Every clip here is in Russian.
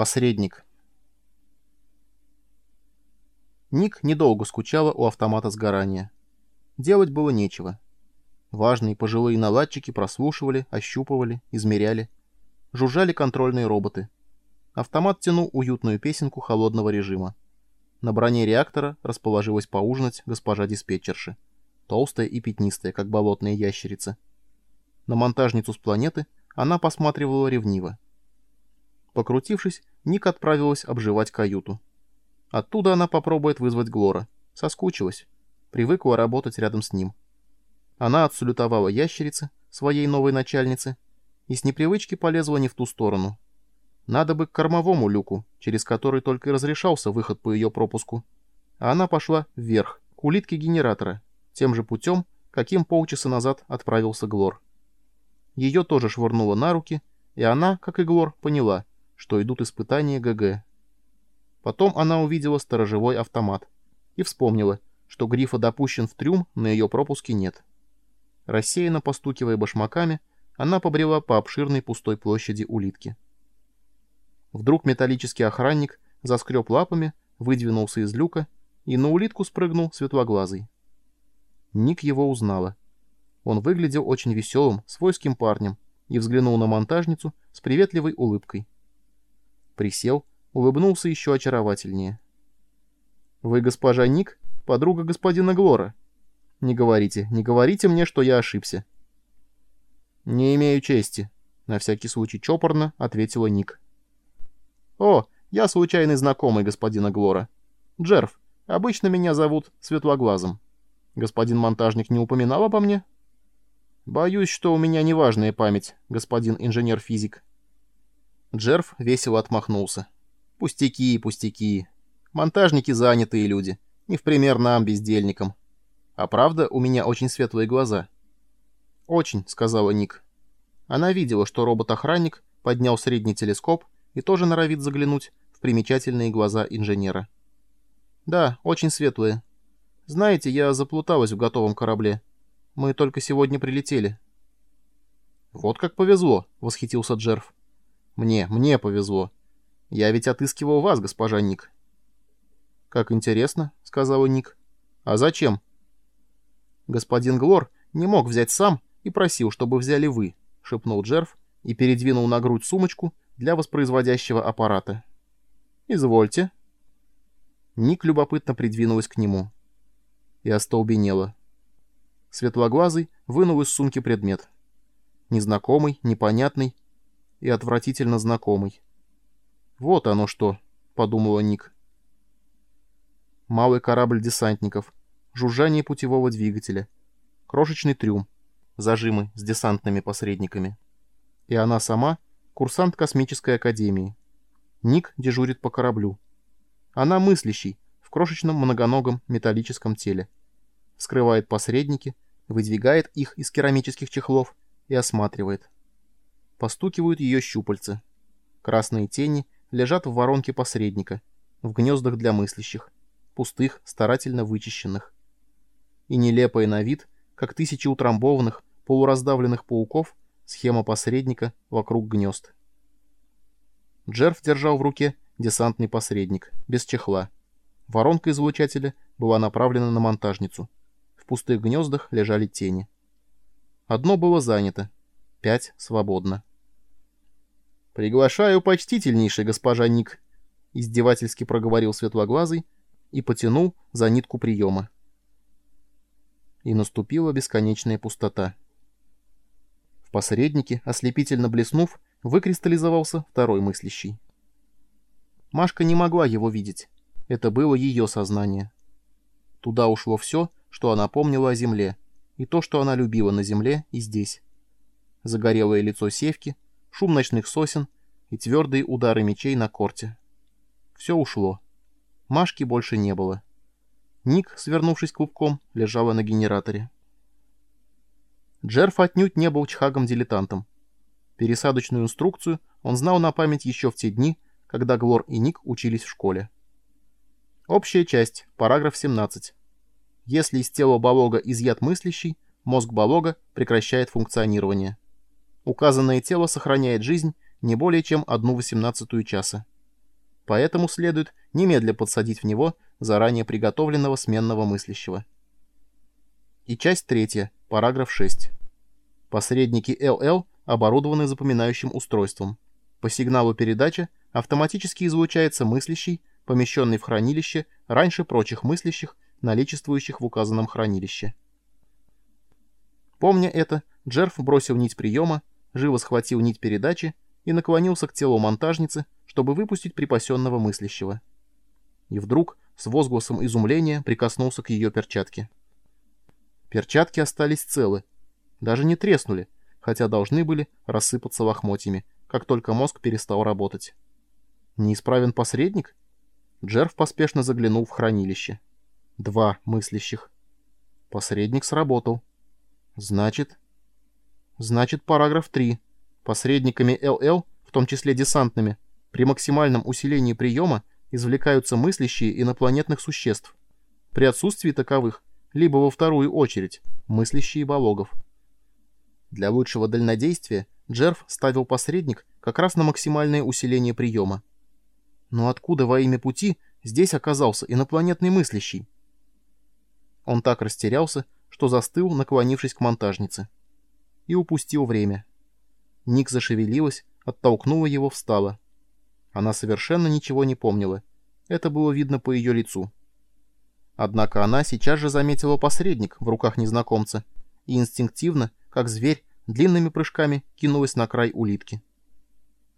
Посредник. Ник недолго скучала у автомата сгорания. Делать было нечего. Важные пожилые наладчики прослушивали, ощупывали, измеряли. Жужжали контрольные роботы. Автомат тянул уютную песенку холодного режима. На броне реактора расположилась поужинать госпожа диспетчерши. Толстая и пятнистая, как болотная ящерица. На монтажницу с планеты она посматривала ревниво. Покрутившись, Ник отправилась обживать каюту. Оттуда она попробует вызвать Глора. Соскучилась. Привыкла работать рядом с ним. Она отсалютовала ящерице, своей новой начальнице, и с непривычки полезла не в ту сторону. Надо бы к кормовому люку, через который только и разрешался выход по ее пропуску. А она пошла вверх, к улитке генератора, тем же путем, каким полчаса назад отправился Глор. Ее тоже швырнуло на руки, и она, как и Глор, поняла — что идут испытания ГГ. Потом она увидела сторожевой автомат и вспомнила, что Грифа допущен в трюм, на ее пропуске нет. Рассеянно постукивая башмаками, она побрела по обширной пустой площади улитки. Вдруг металлический охранник заскреб лапами, выдвинулся из люка и на улитку спрыгнул светлоглазый. Ник его узнала. Он выглядел очень веселым, свойским парнем и взглянул на монтажницу с приветливой улыбкой присел, улыбнулся еще очаровательнее. «Вы госпожа Ник, подруга господина Глора? Не говорите, не говорите мне, что я ошибся». «Не имею чести», — на всякий случай чопорно ответила Ник. «О, я случайный знакомый господина Глора. Джерф, обычно меня зовут Светлоглазым. Господин монтажник не упоминал обо мне?» «Боюсь, что у меня неважная память, господин инженер-физик». Джерф весело отмахнулся. «Пустяки, пустяки. Монтажники занятые люди. Не в пример нам, бездельникам. А правда, у меня очень светлые глаза». «Очень», — сказала Ник. Она видела, что робот-охранник поднял средний телескоп и тоже норовит заглянуть в примечательные глаза инженера. «Да, очень светлые. Знаете, я заплуталась в готовом корабле. Мы только сегодня прилетели». «Вот как повезло», — восхитился Джерф. Мне, мне повезло. Я ведь отыскивал вас, госпожа Ник. Как интересно, сказала Ник. А зачем? Господин Глор не мог взять сам и просил, чтобы взяли вы, шепнул Джерф и передвинул на грудь сумочку для воспроизводящего аппарата. Извольте. Ник любопытно придвинулась к нему. И остолбенела. Светлоглазый вынул из сумки предмет. Незнакомый, непонятный, и отвратительно знакомый. «Вот оно что», — подумала Ник. Малый корабль десантников, жужжание путевого двигателя, крошечный трюм, зажимы с десантными посредниками. И она сама — курсант космической академии. Ник дежурит по кораблю. Она мыслящий, в крошечном многоногом металлическом теле. Скрывает посредники, выдвигает их из керамических чехлов и осматривает постукивают ее щупальца. Красные тени лежат в воронке посредника, в гнездах для мыслящих, пустых, старательно вычищенных. И нелепая на вид, как тысячи утрамбованных, полураздавленных пауков, схема посредника вокруг гнезд. Джерф держал в руке десантный посредник, без чехла. Воронка излучателя была направлена на монтажницу. В пустых гнездах лежали тени. Одно было занято, пять свободно. «Приглашаю почтительнейший, госпожа Ник», — издевательски проговорил светлоглазый и потянул за нитку приема. И наступила бесконечная пустота. В посреднике, ослепительно блеснув, выкристаллизовался второй мыслящий. Машка не могла его видеть. Это было ее сознание. Туда ушло все, что она помнила о земле, и то, что она любила на земле и здесь. Загорелое лицо Севки — шум ночных сосен и твердые удары мечей на корте. Все ушло. Машки больше не было. Ник, свернувшись клубком, лежала на генераторе. Джерф отнюдь не был чхагом-дилетантом. Пересадочную инструкцию он знал на память еще в те дни, когда Глор и Ник учились в школе. Общая часть, параграф 17. Если из тела Балога изъят мыслящий, мозг Балога прекращает функционирование. Указанное тело сохраняет жизнь не более чем одну восемнадцатую часа. поэтому следует немедля подсадить в него заранее приготовленного сменного мыслящего. И часть третья, параграф 6. Посредники ЛЛ оборудованы запоминающим устройством. По сигналу передачи автоматически излучается мыслящий, помещенный в хранилище раньше прочих мыслящих, наличествующих в указанном хранилище. Помня это, Джерф бросил нить приема, живо схватил нить передачи и наклонился к телу монтажницы, чтобы выпустить припасенного мыслящего. И вдруг с возгласом изумления прикоснулся к ее перчатке. Перчатки остались целы, даже не треснули, хотя должны были рассыпаться лохмотьями, как только мозг перестал работать. Неисправен посредник? Джерф поспешно заглянул в хранилище. Два мыслящих. Посредник сработал. Значит... Значит, параграф 3. Посредниками ЛЛ, в том числе десантными, при максимальном усилении приема извлекаются мыслящие инопланетных существ. При отсутствии таковых, либо во вторую очередь, мыслящие бологов. Для лучшего дальнодействия Джерф ставил посредник как раз на максимальное усиление приема. Но откуда во имя пути здесь оказался инопланетный мыслящий? Он так растерялся, что застыл, наклонившись к монтажнице. И упустил время. Ник зашевелилась, оттолкнула его, встала. Она совершенно ничего не помнила. Это было видно по ее лицу. Однако она сейчас же заметила посредник в руках незнакомца и инстинктивно, как зверь, длинными прыжками кинулась на край улитки.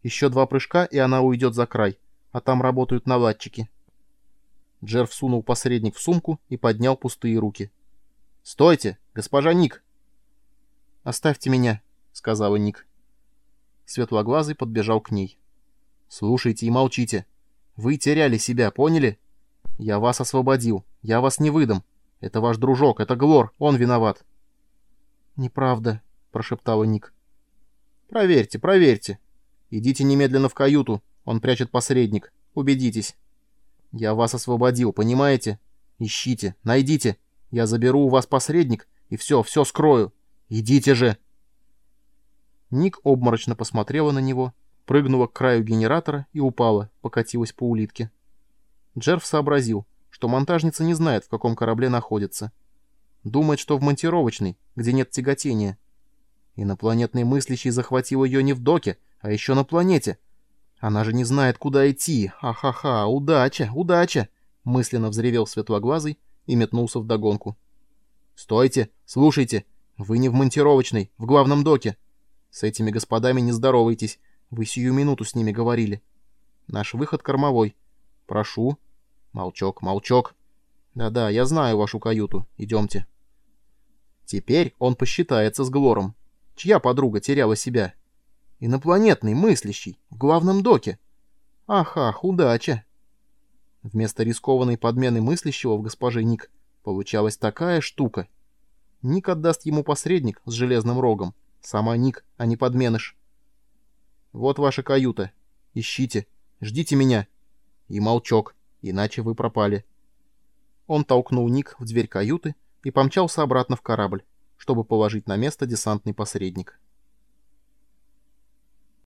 Еще два прыжка, и она уйдет за край, а там работают наладчики. Джерф сунул посредник в сумку и поднял пустые руки. «Стойте, госпожа Ник!» «Оставьте меня», — сказала Ник. Светлоглазый подбежал к ней. «Слушайте и молчите. Вы теряли себя, поняли? Я вас освободил. Я вас не выдам. Это ваш дружок, это Глор, он виноват». «Неправда», — прошептала Ник. «Проверьте, проверьте. Идите немедленно в каюту, он прячет посредник. Убедитесь. Я вас освободил, понимаете? Ищите, найдите. Я заберу у вас посредник и все, все скрою. Идите же!» Ник обморочно посмотрела на него, прыгнула к краю генератора и упала, покатилась по улитке. Джерф сообразил, что монтажница не знает, в каком корабле находится. Думает, что в монтировочной, где нет тяготения. Инопланетный мыслящий захватил ее не в доке, а еще на планете. Она же не знает, куда идти. Ха-ха-ха, удача, удача! Мысленно взревел светлоглазый и метнулся в догонку. «Стойте! Слушайте! Вы не в монтировочной, в главном доке. С этими господами не здоровайтесь. Вы сию минуту с ними говорили. Наш выход кормовой. Прошу. Молчок, молчок. Да-да, я знаю вашу каюту. Идемте». Теперь он посчитается с Глором. Чья подруга теряла себя? Инопланетный, мыслящий, в главном доке. Ах-ах, удача. Вместо рискованной подмены мыслящего в госпоже Ник получалась такая штука. Ник отдаст ему посредник с железным рогом. Сама Ник, а не подменыш. Вот ваша каюта. Ищите. Ждите меня. И молчок, иначе вы пропали. Он толкнул Ник в дверь каюты и помчался обратно в корабль, чтобы положить на место десантный посредник.